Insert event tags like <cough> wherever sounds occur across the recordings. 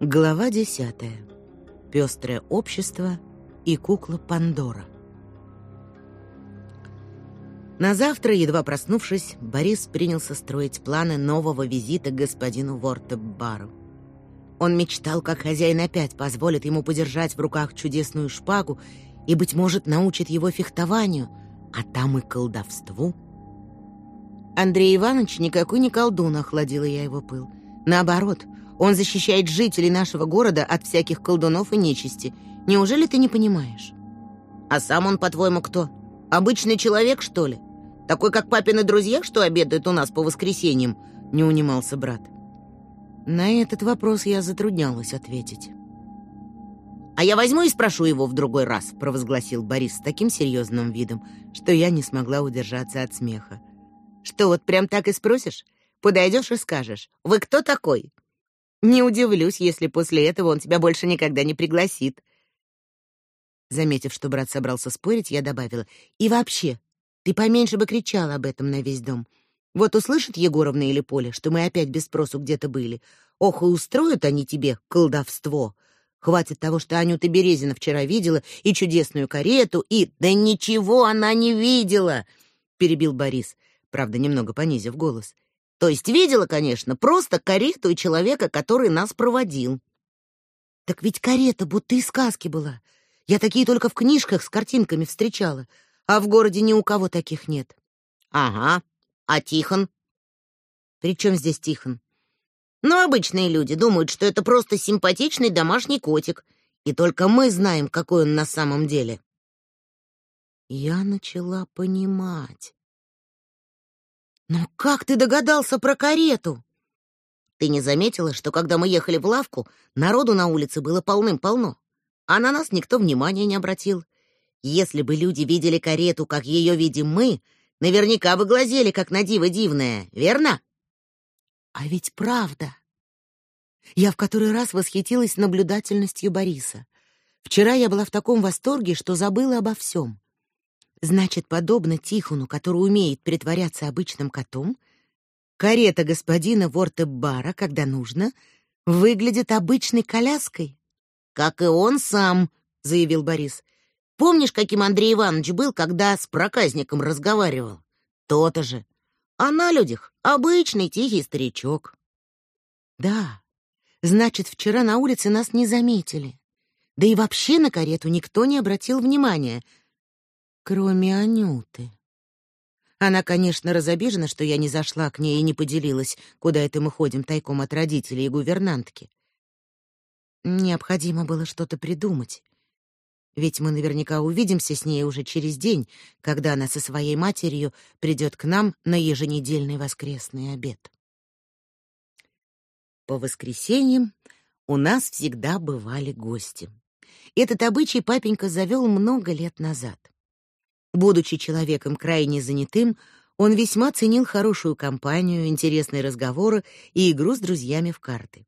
Глава десятая. Пестрое общество и кукла Пандора. На завтра, едва проснувшись, Борис принялся строить планы нового визита к господину Вортеббару. Он мечтал, как хозяин опять позволит ему подержать в руках чудесную шпагу и, быть может, научит его фехтованию, а там и колдовству. Андрей Иванович никакой не колдун, охладила я его пыл. Наоборот, он защищает жителей нашего города от всяких колдунов и нечисти. Неужели ты не понимаешь? А сам он, по-твоему, кто? Обычный человек, что ли? Такой, как папины друзья, что обедают у нас по воскресеньям?» — не унимался брат. На этот вопрос я затруднялась ответить. «А я возьму и спрошу его в другой раз», — провозгласил Борис с таким серьезным видом, что я не смогла удержаться от смеха. «Что, вот прям так и спросишь? Подойдешь и скажешь, вы кто такой?» «Не удивлюсь, если после этого он тебя больше никогда не пригласит». Заметив, что брат собрался спорить, я добавила, «И вообще, ты поменьше бы кричал об этом на весь дом. Вот услышат Егоровна или Поля, что мы опять без спросу где-то были. Ох, и устроят они тебе колдовство. Хватит того, что Анюта Березина вчера видела, и чудесную карету, и... Да ничего она не видела, перебил Борис, правда, немного понизив голос. То есть видела, конечно, просто карету и человека, который нас проводил. Так ведь карета будто из сказки была. Я такие только в книжках с картинками встречала а в городе ни у кого таких нет. Ага. А Тихон? При чем здесь Тихон? Ну, обычные люди думают, что это просто симпатичный домашний котик, и только мы знаем, какой он на самом деле. Я начала понимать. Но как ты догадался про карету? Ты не заметила, что когда мы ехали в лавку, народу на улице было полным-полно, а на нас никто внимания не обратил. Если бы люди видели карету, как ее видим мы, наверняка бы глазели, как на диво дивное, верно? А ведь правда. Я в который раз восхитилась наблюдательностью Бориса. Вчера я была в таком восторге, что забыла обо всем. Значит, подобно Тихону, который умеет притворяться обычным котом, карета господина Вортеббара, когда нужно, выглядит обычной коляской. Как и он сам, заявил Борис. Помнишь, каким Андрей Иванович был, когда с проказником разговаривал? То-то же. А на людях обычный тихий старичок. Да, значит, вчера на улице нас не заметили. Да и вообще на карету никто не обратил внимания, кроме Анюты. Она, конечно, разобижена, что я не зашла к ней и не поделилась, куда это мы ходим тайком от родителей и гувернантки. Необходимо было что-то придумать. Ведь мы наверняка увидимся с ней уже через день, когда она со своей матерью придет к нам на еженедельный воскресный обед. По воскресеньям у нас всегда бывали гости. Этот обычай папенька завел много лет назад. Будучи человеком крайне занятым, он весьма ценил хорошую компанию, интересные разговоры и игру с друзьями в карты.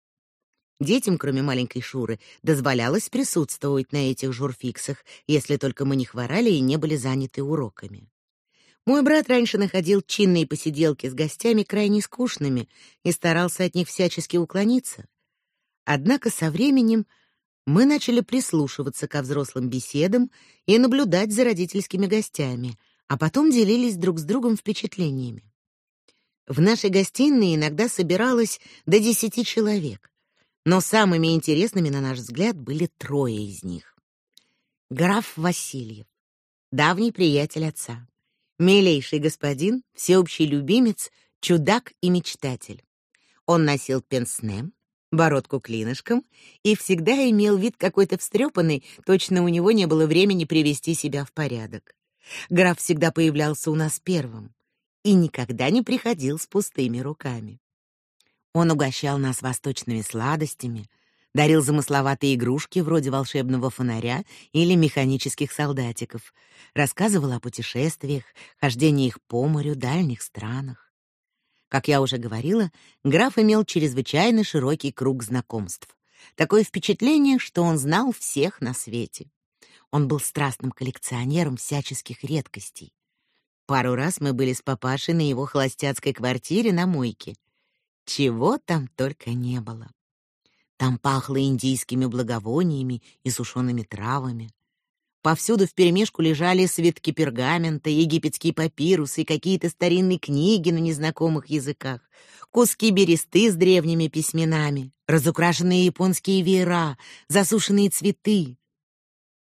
Детям, кроме маленькой Шуры, дозволялось присутствовать на этих журфиксах, если только мы не хворали и не были заняты уроками. Мой брат раньше находил чинные посиделки с гостями крайне скучными и старался от них всячески уклониться. Однако со временем мы начали прислушиваться ко взрослым беседам и наблюдать за родительскими гостями, а потом делились друг с другом впечатлениями. В нашей гостиной иногда собиралось до десяти человек. Но самыми интересными, на наш взгляд, были трое из них. Граф Васильев, давний приятель отца, милейший господин, всеобщий любимец, чудак и мечтатель. Он носил пенсне, бородку клинышком и всегда имел вид какой-то встрепанный, точно у него не было времени привести себя в порядок. Граф всегда появлялся у нас первым и никогда не приходил с пустыми руками. Он угощал нас восточными сладостями, дарил замысловатые игрушки вроде волшебного фонаря или механических солдатиков, рассказывал о путешествиях, хождениях по морю, дальних странах. Как я уже говорила, граф имел чрезвычайно широкий круг знакомств. Такое впечатление, что он знал всех на свете. Он был страстным коллекционером всяческих редкостей. Пару раз мы были с папашей на его холостяцкой квартире на Мойке. Чего там только не было. Там пахло индийскими благовониями и сушеными травами. Повсюду вперемешку лежали свитки пергамента, египетские папирусы и какие-то старинные книги на незнакомых языках, куски бересты с древними письменами, разукрашенные японские веера, засушенные цветы.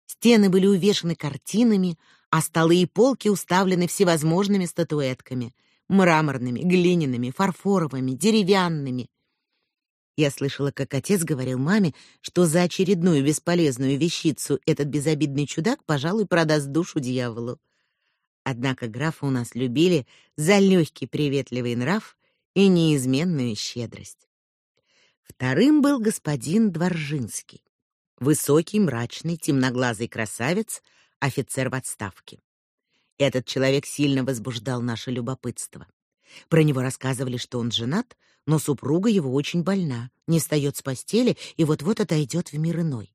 Стены были увешаны картинами, а столы и полки уставлены всевозможными статуэтками — мраморными, глиняными, фарфоровыми, деревянными — я слышала, как отец говорил маме, что за очередную бесполезную вещицу этот безобидный чудак, пожалуй, продаст душу дьяволу. Однако графа у нас любили за легкий приветливый нрав и неизменную щедрость. Вторым был господин Дворжинский, высокий, мрачный, темноглазый красавец, офицер в отставке. Этот человек сильно возбуждал наше любопытство. Про него рассказывали, что он женат, но супруга его очень больна, не встает с постели и вот-вот отойдет в мир иной.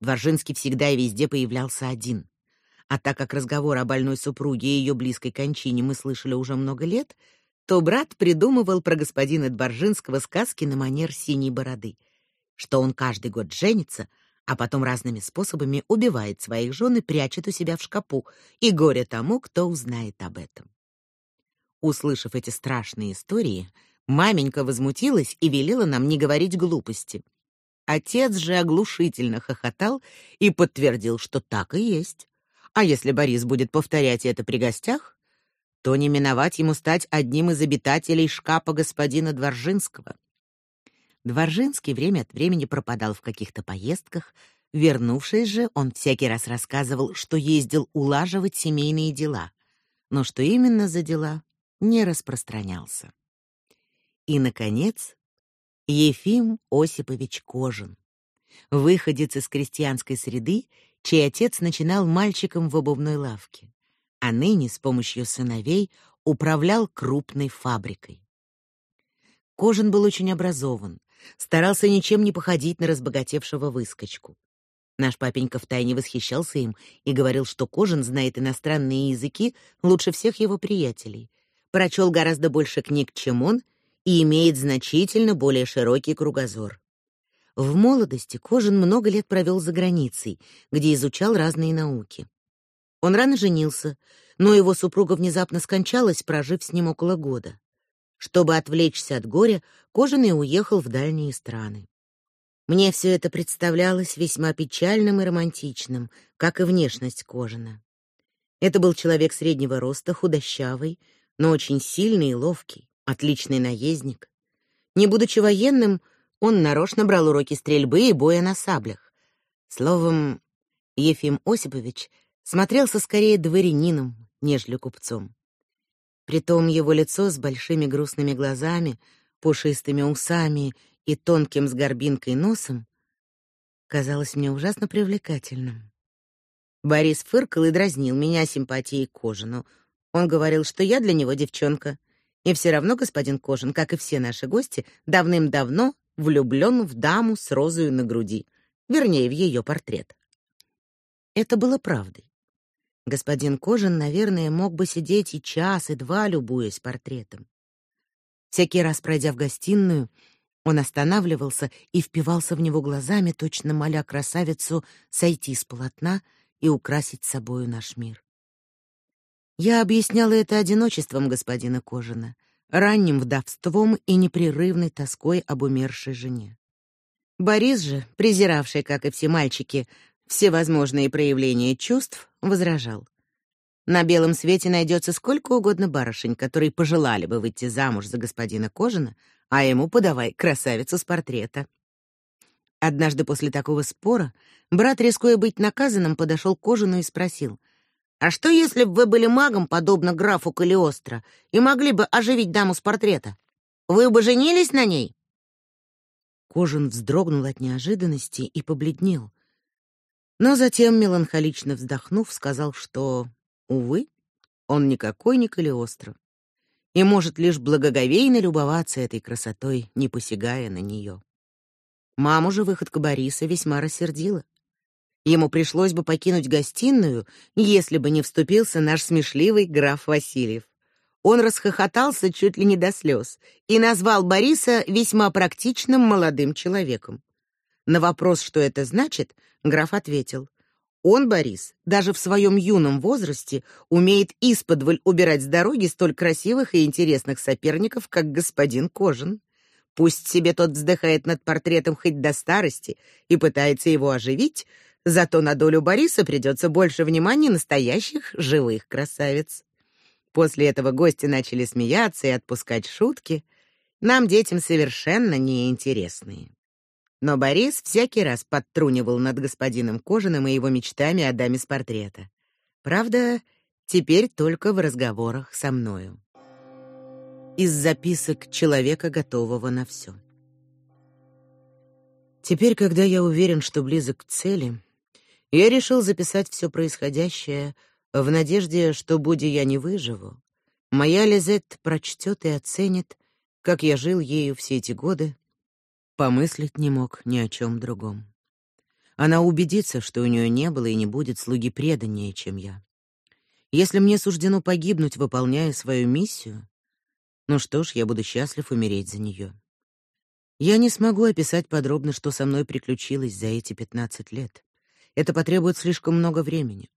Дворжинский всегда и везде появлялся один. А так как разговор о больной супруге и ее близкой кончине мы слышали уже много лет, то брат придумывал про господина Дворжинского сказки на манер синей бороды, что он каждый год женится, а потом разными способами убивает своих жен и прячет у себя в шкафу, и горе тому, кто узнает об этом. Услышав эти страшные истории, маменька возмутилась и велела нам не говорить глупости. Отец же оглушительно хохотал и подтвердил, что так и есть. А если Борис будет повторять это при гостях, то не миновать ему стать одним из обитателей шкафа господина Дворжинского. Дворжинский время от времени пропадал в каких-то поездках, вернувшись же, он всякий раз рассказывал, что ездил улаживать семейные дела. Но что именно за дела, не распространялся. И наконец, Ефим Осипович Кожин, выходец из крестьянской среды, чей отец начинал мальчиком в обувной лавке, а ныне с помощью сыновей управлял крупной фабрикой. Кожин был очень образован, старался ничем не походить на разбогатевшего выскочку. Наш папенька втайне восхищался им и говорил, что Кожин знает иностранные языки лучше всех его приятелей, прочел гораздо больше книг, чем он, и имеет значительно более широкий кругозор. В молодости Кожин много лет провел за границей, где изучал разные науки. Он рано женился, но его супруга внезапно скончалась, прожив с ним около года. Чтобы отвлечься от горя, Кожин и уехал в дальние страны. Мне все это представлялось весьма печальным и романтичным, как и внешность Кожина. Это был человек среднего роста, худощавый, но очень сильный и ловкий, отличный наездник. Не будучи военным, он нарочно брал уроки стрельбы и боя на саблях. Словом, Ефим Осипович смотрелся скорее дворянином, нежели купцом. Притом его лицо с большими грустными глазами, пушистыми усами и тонким с горбинкой носом казалось мне ужасно привлекательным. Борис фыркал и дразнил меня симпатией к Кожину, он говорил, что я для него девчонка. И все равно господин Кожин, как и все наши гости, давным-давно влюблен в даму с розою на груди, вернее, в ее портрет. Это было правдой. Господин Кожин, наверное, мог бы сидеть и час, и два, любуясь портретом. Всякий раз, пройдя в гостиную, он останавливался и впивался в него глазами, точно моля красавицу сойти с полотна и украсить собою наш мир. Я объясняла это одиночеством господина Кожина, ранним вдовством и непрерывной тоской об умершей жене. Борис же, презиравший, как и все мальчики, все возможные проявления чувств, возражал. На белом свете найдется сколько угодно барышень, которые пожелали бы выйти замуж за господина Кожина, а ему подавай красавицу с портрета. Однажды после такого спора брат, рискуя быть наказанным, подошел к Кожину и спросил — а что, если бы вы были магом, подобно графу Калиостро, и могли бы оживить даму с портрета? Вы бы женились на ней? Кожин вздрогнул от неожиданности и побледнел. Но затем, меланхолично вздохнув, сказал, что, увы, он никакой не Калиостро и может лишь благоговейно любоваться этой красотой, не посягая на нее. Маму же выходка Бориса весьма рассердила. Ему пришлось бы покинуть гостиную, если бы не вступился наш смешливый граф Васильев. Он расхохотался чуть ли не до слез и назвал Бориса весьма практичным молодым человеком. На вопрос, что это значит, граф ответил: он, Борис, даже в своем юном возрасте умеет исподволь убирать с дороги столь красивых и интересных соперников, как господин Кожин. Пусть себе тот вздыхает над портретом хоть до старости и пытается его оживить, зато на долю Бориса придется больше внимания настоящих живых красавиц. После этого гости начали смеяться и отпускать шутки, нам детям совершенно неинтересные. Но Борис всякий раз подтрунивал над господином Кожаным и его мечтами о даме с портрета. Правда, теперь только в разговорах со мною. Из записок человека, готового на все. Теперь, когда я уверен, что близок к цели, я решил записать все происходящее в надежде, что, будь я не выживу, моя Лизет прочтет и оценит, как я жил ею все эти годы Помыслить не мог ни о чем другом. Она убедится, что у нее не было и не будет слуги преданнее, чем я. Если мне суждено погибнуть, выполняя свою миссию, ну что ж, я буду счастлив умереть за нее. Я не смогу описать подробно, что со мной приключилось за эти пятнадцать лет. Это потребует слишком много времени.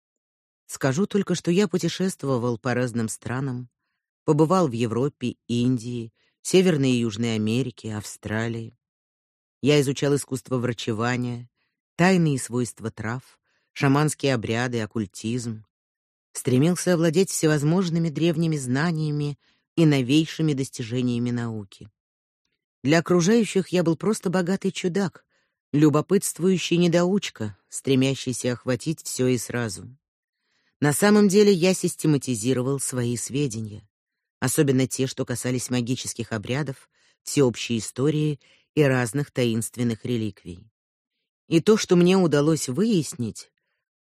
Скажу только, что я путешествовал по разным странам, побывал в Европе, Индии, Северной и Южной Америке, Австралии. Я изучал искусство врачевания, тайные свойства трав, шаманские обряды, оккультизм. Стремился овладеть всевозможными древними знаниями и новейшими достижениями науки. Для окружающих я был просто богатый чудак, любопытствующий недоучка, стремящийся охватить все и сразу. На самом деле я систематизировал свои сведения, особенно те, что касались магических обрядов, всеобщей истории и разных таинственных реликвий. И то, что мне удалось выяснить,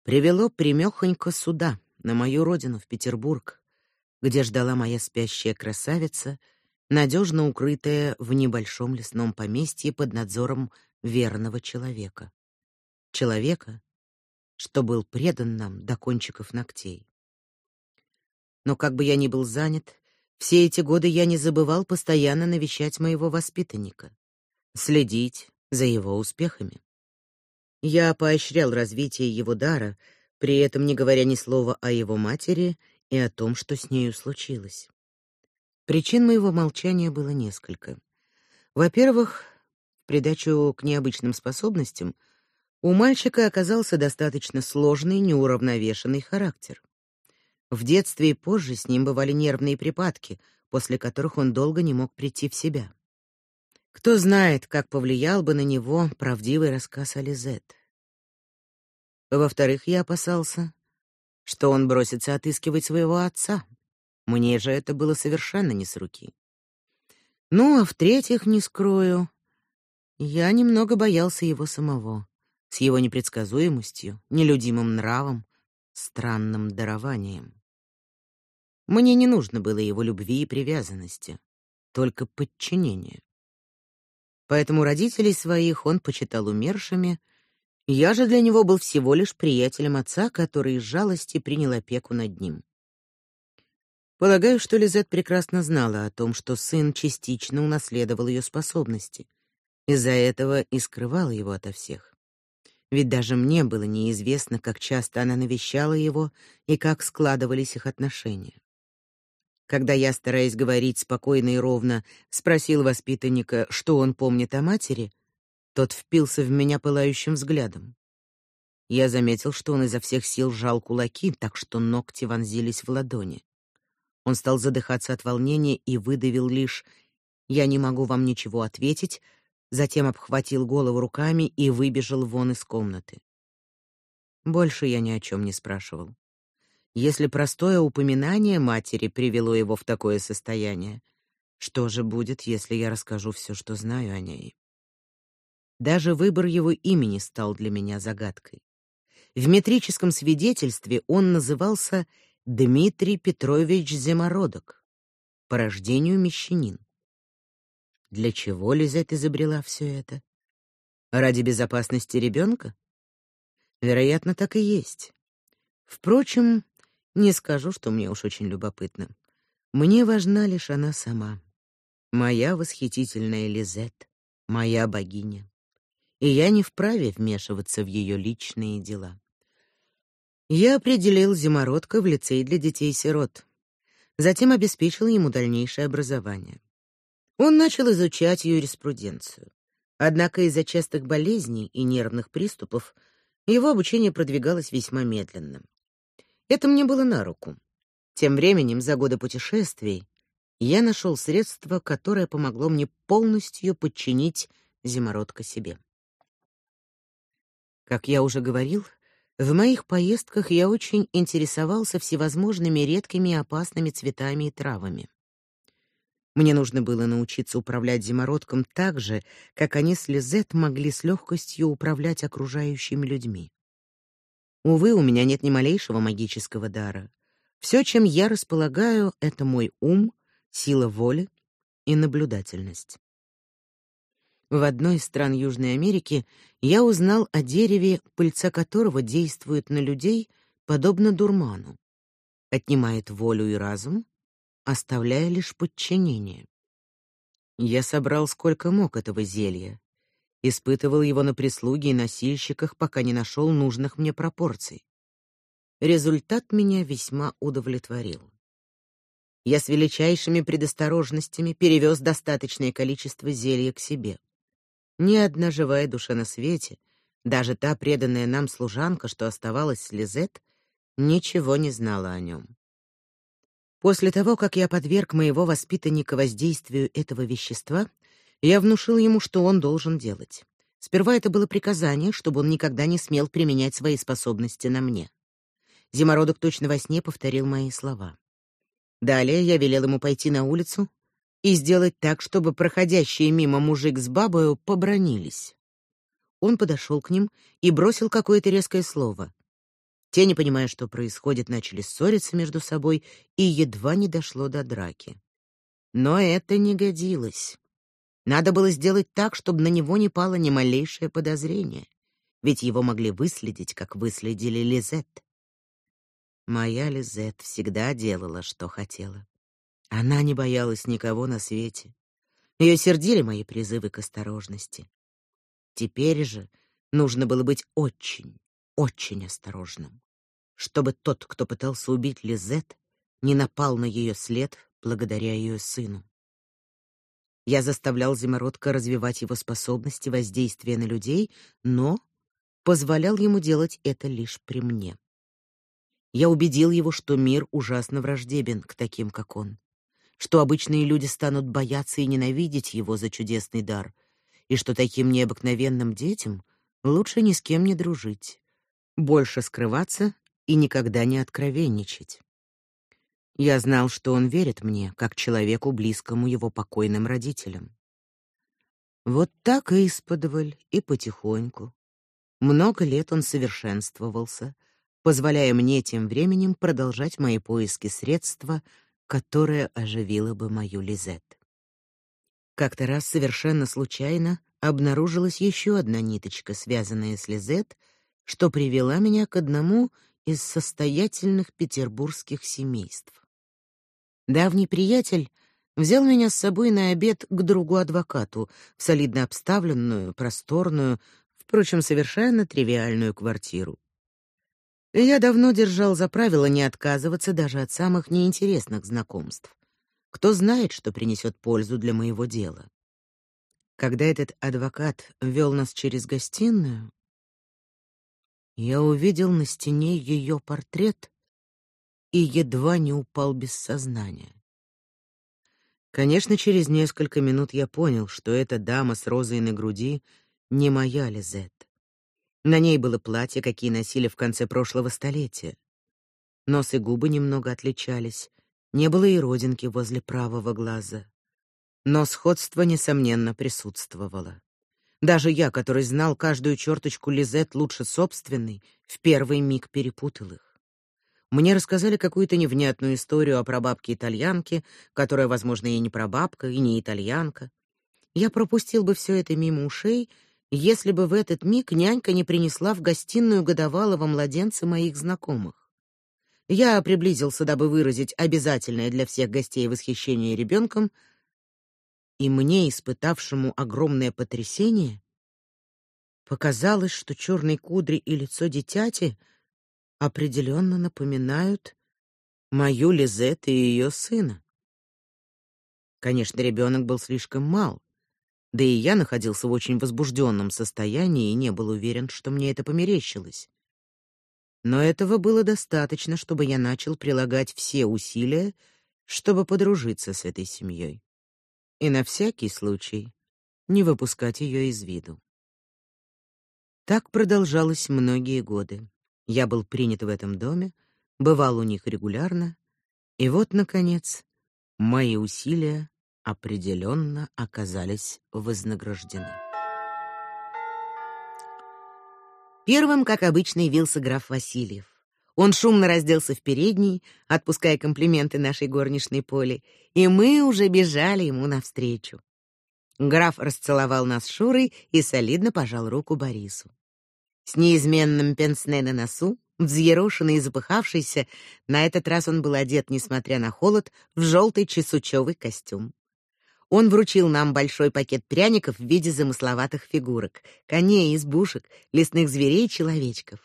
привело прямёхонько сюда, на мою родину, в Петербург, где ждала моя спящая красавица, надежно укрытая в небольшом лесном поместье под надзором верного человека. Человека, что был предан нам до кончиков ногтей. Но как бы я ни был занят, все эти годы я не забывал постоянно навещать моего воспитанника следить за его успехами. Я поощрял развитие его дара, при этом не говоря ни слова о его матери и о том, что с нею случилось. Причин моего молчания было несколько. Во-первых, придачу к необычным способностям у мальчика оказался достаточно сложный, неуравновешенный характер. В детстве и позже с ним бывали нервные припадки, после которых он долго не мог прийти в себя. Кто знает, как повлиял бы на него правдивый рассказ о Лизет. Во-вторых, я опасался, что он бросится отыскивать своего отца. Мне же это было совершенно не с руки. Ну, а в-третьих, не скрою, я немного боялся его самого, с его непредсказуемостью, нелюдимым нравом, странным дарованием. Мне не нужно было его любви и привязанности, только подчинение. Поэтому родителей своих он почитал умершими. Я же для него был всего лишь приятелем отца, который из жалости принял опеку над ним. Полагаю, что Лизет прекрасно знала о том, что сын частично унаследовал ее способности. Из-за этого и скрывала его ото всех. Ведь даже мне было неизвестно, как часто она навещала его и как складывались их отношения. Когда я, стараясь говорить спокойно и ровно, спросил воспитанника, что он помнит о матери, тот впился в меня пылающим взглядом. Я заметил, что он изо всех сил сжал кулаки, так что ногти вонзились в ладони. Он стал задыхаться от волнения и выдавил лишь: "Я не могу вам ничего ответить", затем обхватил голову руками и выбежал вон из комнаты. Больше я ни о чем не спрашивал. Если простое упоминание матери привело его в такое состояние, что же будет, если я расскажу все, что знаю о ней? Даже выбор его имени стал для меня загадкой. В метрическом свидетельстве он назывался Дмитрий Петрович Зимородок, по рождению мещанин. Для чего Лизет изобрела все это? Ради безопасности ребенка? Вероятно, так и есть. Впрочем, не скажу, что мне уж очень любопытно. Мне важна лишь она сама. Моя восхитительная Лизет, моя богиня. И я не вправе вмешиваться в ее личные дела. Я определил зимородка в лицей для детей-сирот. Затем обеспечил ему дальнейшее образование. Он начал изучать юриспруденцию. Однако из-за частых болезней и нервных приступов его обучение продвигалось весьма медленно. Это мне было на руку. Тем временем, за годы путешествий, я нашел средство, которое помогло мне полностью подчинить зимородка себе. Как я уже говорил, в моих поездках я очень интересовался всевозможными редкими и опасными цветами и травами. Мне нужно было научиться управлять зимородком так же, как они с Лизет могли с легкостью управлять окружающими людьми. Увы, у меня нет ни малейшего магического дара. Все, чем я располагаю, это мой ум, сила воли и наблюдательность. В одной из стран Южной Америки я узнал о дереве, пыльца которого действует на людей подобно дурману, отнимает волю и разум оставляя лишь подчинение. Я собрал сколько мог этого зелья, испытывал его на прислуге и носильщиках, пока не нашел нужных мне пропорций. Результат меня весьма удовлетворил. Я с величайшими предосторожностями перевез достаточное количество зелья к себе. Ни одна живая душа на свете, даже та преданная нам служанка, что оставалась с Лизет, ничего не знала о нем. После того, как я подверг моего воспитанника воздействию этого вещества, я внушил ему, что он должен делать. Сперва это было приказание, чтобы он никогда не смел применять свои способности на мне. Зимородок точно во сне повторил мои слова. Далее я велел ему пойти на улицу и сделать так, чтобы проходящие мимо мужик с бабою побронились. Он подошел к ним и бросил какое-то резкое слово. Те, не понимая, что происходит, начали ссориться между собой, и едва не дошло до драки. Но это не годилось. Надо было сделать так, чтобы на него не пало ни малейшее подозрение, ведь его могли выследить, как выследили Лизет. Моя Лизет всегда делала, что хотела. Она не боялась никого на свете. Ее сердили мои призывы к осторожности. Теперь же нужно было быть очень, очень осторожным, чтобы тот, кто пытался убить Лизет, не напал на ее след благодаря ее сыну. Я заставлял Зимородка развивать его способности воздействия на людей, но позволял ему делать это лишь при мне. Я убедил его, что мир ужасно враждебен к таким, как он, что обычные люди станут бояться и ненавидеть его за чудесный дар, и что таким необыкновенным детям лучше ни с кем не дружить больше скрываться и никогда не откровенничать. Я знал, что он верит мне, как человеку, близкому его покойным родителям. Вот так и исподволь, и потихоньку. Много лет он совершенствовался, позволяя мне тем временем продолжать мои поиски средства, которое оживило бы мою Лизет. Как-то раз совершенно случайно обнаружилась еще одна ниточка, связанная с Лизет — что привела меня к одному из состоятельных петербургских семейств. Давний приятель взял меня с собой на обед к другу-адвокату в солидно обставленную, просторную, впрочем, совершенно тривиальную квартиру. Я давно держал за правило не отказываться даже от самых неинтересных знакомств. Кто знает, что принесет пользу для моего дела. Когда этот адвокат вел нас через гостиную, я увидел на стене ее портрет и едва не упал без сознания. Конечно, через несколько минут я понял, что эта дама с розой на груди не моя Лизет. На ней было платье, какие носили в конце прошлого столетия. Нос и губы немного отличались, не было и родинки возле правого глаза. Но сходство несомненно присутствовало. Даже я, который знал каждую черточку Лизет лучше собственной, в первый миг перепутал их. Мне рассказали какую-то невнятную историю о прабабке-итальянке, которая, возможно, и не прабабка, и не итальянка. Я пропустил бы все это мимо ушей, если бы в этот миг нянька не принесла в гостиную годовалого младенца моих знакомых. Я приблизился, дабы выразить обязательное для всех гостей восхищение ребенком, и мне, испытавшему огромное потрясение, показалось, что черные кудри и лицо дитяти определенно напоминают мою Лизет и ее сына. Конечно, ребенок был слишком мал, да и я находился в очень возбужденном состоянии и не был уверен, что мне это померещилось. Но этого было достаточно, чтобы я начал прилагать все усилия, чтобы подружиться с этой семьей. И на всякий случай не выпускать ее из виду. Так продолжалось многие годы. Я был принят в этом доме, бывал у них регулярно, и вот наконец мои усилия определенно оказались вознаграждены. Первым, как обычно, явился граф Васильев. Он шумно разделся в передней, отпуская комплименты нашей горничной Поле, и мы уже бежали ему навстречу. Граф расцеловал нас Шурой и солидно пожал руку Борису. С неизменным пенсне на носу, взъерошенный и запыхавшийся, на этот раз он был одет, несмотря на холод, в желтый чесучевый костюм. Он вручил нам большой пакет пряников в виде замысловатых фигурок: коней, избушек, лесных зверей человечков.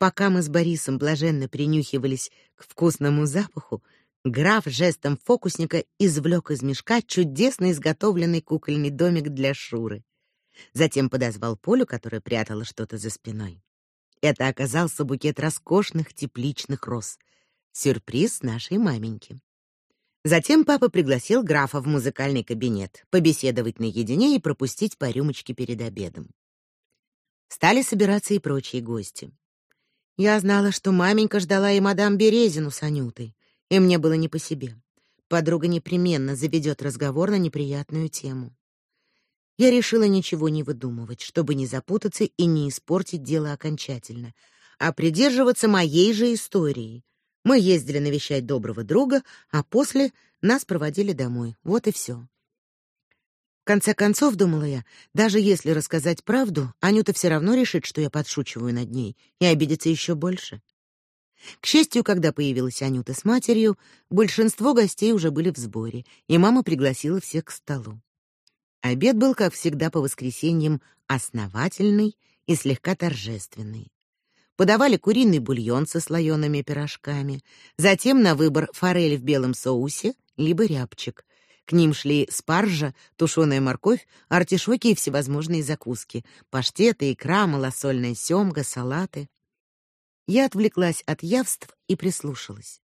Пока мы с Борисом блаженно принюхивались к вкусному запаху, граф жестом фокусника извлек из мешка чудесно изготовленный кукольный домик для Шуры. Затем подозвал Полю, которая прятала что-то за спиной. Это оказался букет роскошных тепличных роз. Сюрприз нашей маменьки. Затем папа пригласил графа в музыкальный кабинет, побеседовать наедине и пропустить по рюмочке перед обедом. Стали собираться и прочие гости. Я знала, что маменька ждала и мадам Березину с Анютой, и мне было не по себе. Подруга непременно заведет разговор на неприятную тему. Я решила ничего не выдумывать, чтобы не запутаться и не испортить дело окончательно, а придерживаться моей же истории, мы ездили навещать доброго друга, а после нас проводили домой. Вот и все. Конце концов, думала я, даже если рассказать правду, Анюта все равно решит, что я подшучиваю над ней, и обидится еще больше. К счастью, когда появилась Анюта с матерью, большинство гостей уже были в сборе, и мама пригласила всех к столу. Обед был, как всегда по воскресеньям, основательный и слегка торжественный подавали куриный бульон со слоеными пирожками, затем на выбор форель в белом соусе либо рябчик. К ним шли спаржа, тушеная морковь, артишоки и всевозможные закуски, паштеты, икра, малосольная семга, салаты. Я отвлеклась от явств и прислушалась.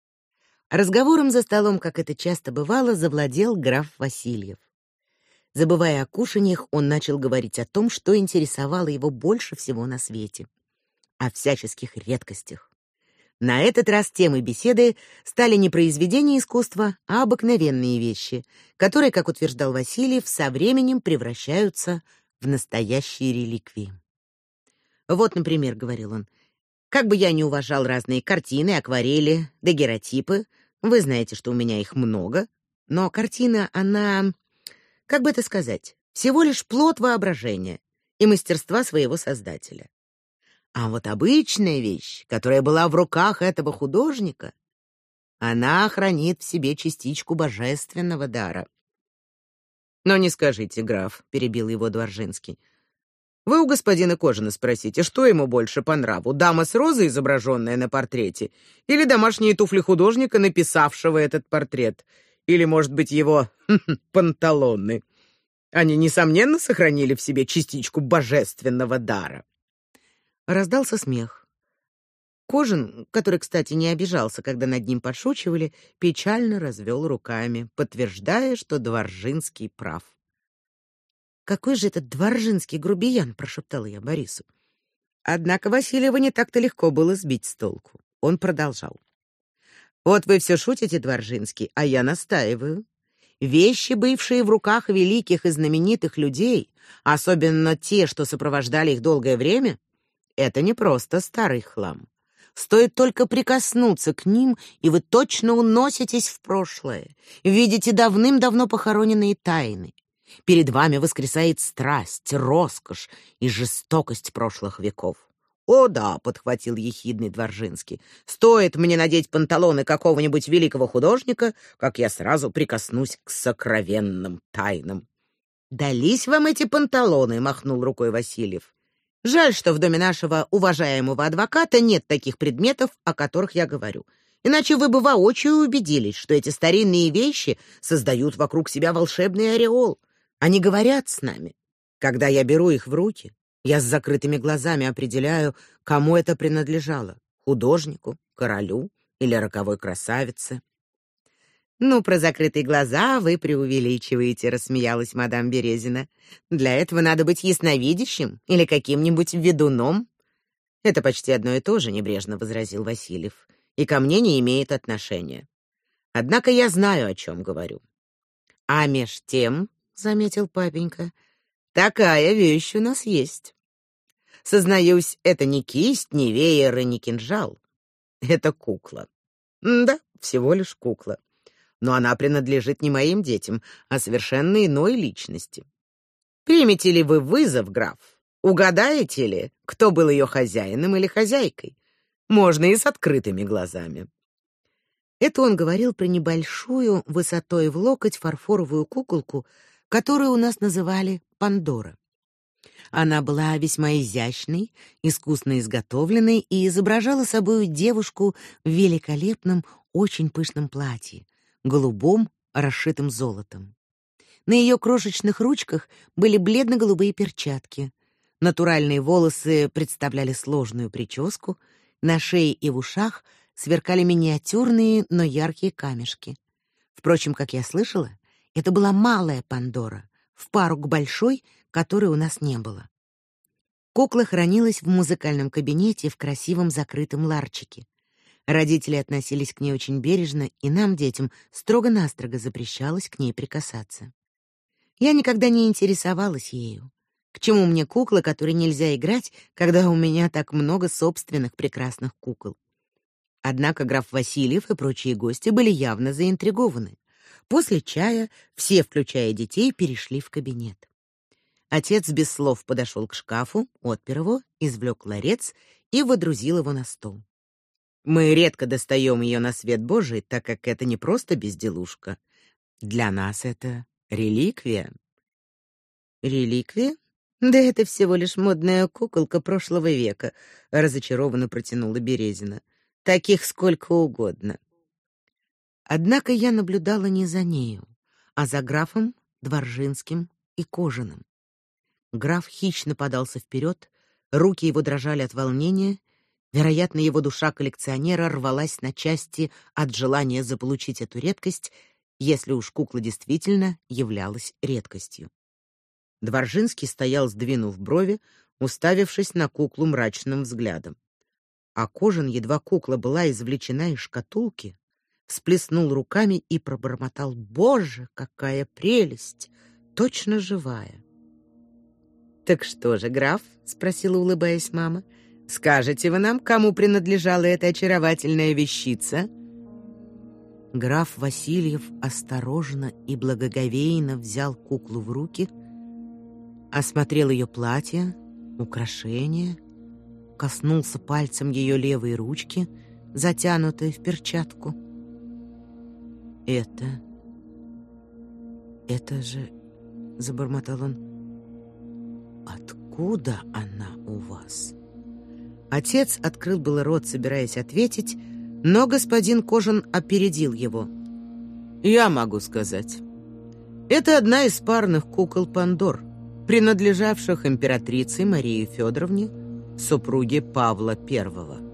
Разговором за столом, как это часто бывало, завладел граф Васильев. Забывая о кушаньях, он начал говорить о том, что интересовало его больше всего на свете о всяческих редкостях. На этот раз темой беседы стали не произведения искусства, а обыкновенные вещи, которые, как утверждал Васильев, со временем превращаются в настоящие реликвии. Вот, например, говорил он: "Как бы я ни уважал разные картины, акварели, дагеротипы, вы знаете, что у меня их много, но картина, она, как бы это сказать, всего лишь плод воображения и мастерства своего создателя. А вот обычная вещь, которая была в руках этого художника, она хранит в себе частичку божественного дара. Но не скажите, граф, перебил его Дворжинский. Вы у господина Кожина спросите, что ему больше по нраву: дама с розой, изображенная на портрете, или домашние туфли художника, написавшего этот портрет, или, может быть, его <laughs> панталоны. Они несомненно сохранили в себе частичку божественного дара. Раздался смех. Кожин, который, кстати, не обижался, когда над ним подшучивали, печально развел руками, подтверждая, что Дворжинский прав. Какой же этот Дворжинский грубиян, прошептала я Борису. Однако Васильева не так-то легко было сбить с толку. Он продолжал: Вот вы все шутите, Дворжинский, а я настаиваю. Вещи, бывшие в руках великих и знаменитых людей, особенно те, что сопровождали их долгое время, это не просто старый хлам. Стоит только прикоснуться к ним, и вы точно уноситесь в прошлое, видите давным-давно похороненные тайны. Перед вами воскресает страсть, роскошь и жестокость прошлых веков. «О да», — подхватил ехидный Дворжинский, «стоит мне надеть панталоны какого-нибудь великого художника, как я сразу прикоснусь к сокровенным тайнам». «Дались вам эти панталоны», — махнул рукой Васильев. «Жаль, что в доме нашего уважаемого адвоката нет таких предметов, о которых я говорю. Иначе вы бы воочию убедились, что эти старинные вещи создают вокруг себя волшебный ореол. Они говорят с нами. Когда я беру их в руки, я с закрытыми глазами определяю, кому это принадлежало — художнику, королю или роковой красавице. «Ну, про закрытые глаза вы преувеличиваете», — рассмеялась мадам Березина. «Для этого надо быть ясновидящим или каким-нибудь ведуном». «Это почти одно и то же», — небрежно возразил Васильев, «и ко мне не имеет отношения. Однако я знаю, о чем говорю». «А меж тем», — заметил папенька, — Такая вещь у нас есть. Сознаюсь, это не кисть, не веер и не кинжал. Это кукла. да, всего лишь кукла. Но она принадлежит не моим детям, а совершенно иной личности. Примете ли вы вызов, граф? Угадаете ли, кто был ее хозяином или хозяйкой? Можно и с открытыми глазами. Это он говорил про небольшую, высотой в локоть фарфоровую куколку, которую у нас называли Пандора. Она была весьма изящной, искусно изготовленной и изображала собой девушку в великолепном, очень пышном платье, голубом, расшитым золотом. На ее крошечных ручках были бледно-голубые перчатки. Натуральные волосы представляли сложную прическу, на шее и в ушах сверкали миниатюрные, но яркие камешки. Впрочем, как я слышала, это была малая Пандора, в пару к большой, которой у нас не было. Кукла хранилась в музыкальном кабинете в красивом закрытом ларчике. Родители относились к ней очень бережно, и нам, детям, строго-настрого запрещалось к ней прикасаться. Я никогда не интересовалась ею. К чему мне кукла, которой нельзя играть, когда у меня так много собственных прекрасных кукол? Однако граф Васильев и прочие гости были явно заинтригованы. После чая все, включая детей, перешли в кабинет. Отец без слов подошел к шкафу, отпер его, извлек ларец и водрузил его на стол. Мы редко достаем ее на свет Божий, так как это не просто безделушка. Для нас это реликвия. Реликвия? Да это всего лишь модная куколка прошлого века, разочарованно протянула Березина. Таких сколько угодно. Однако я наблюдала не за нею, а за графом Дворжинским и Кожаным. Граф хищно подался вперед, руки его дрожали от волнения, вероятно, его душа коллекционера рвалась на части от желания заполучить эту редкость, если уж кукла действительно являлась редкостью. Дворжинский стоял, сдвинув брови, уставившись на куклу мрачным взглядом. А Кожан, едва кукла была извлечена из шкатулки, всплеснул руками и пробормотал: "Боже, какая прелесть! Точно живая!" Так что же, граф, спросила, улыбаясь мама, скажете вы нам, кому принадлежала эта очаровательная вещица? Граф Васильев осторожно и благоговейно взял куклу в руки, осмотрел ее платье, украшения, коснулся пальцем ее левой ручки, затянутой в перчатку. Это... Это же... Забормотал он. Откуда она у вас? Отец открыл был рот, собираясь ответить, но господин Кожан опередил его. Я могу сказать. Это одна из парных кукол Пандор, принадлежавших императрице Марии Федоровне, супруге Павла I.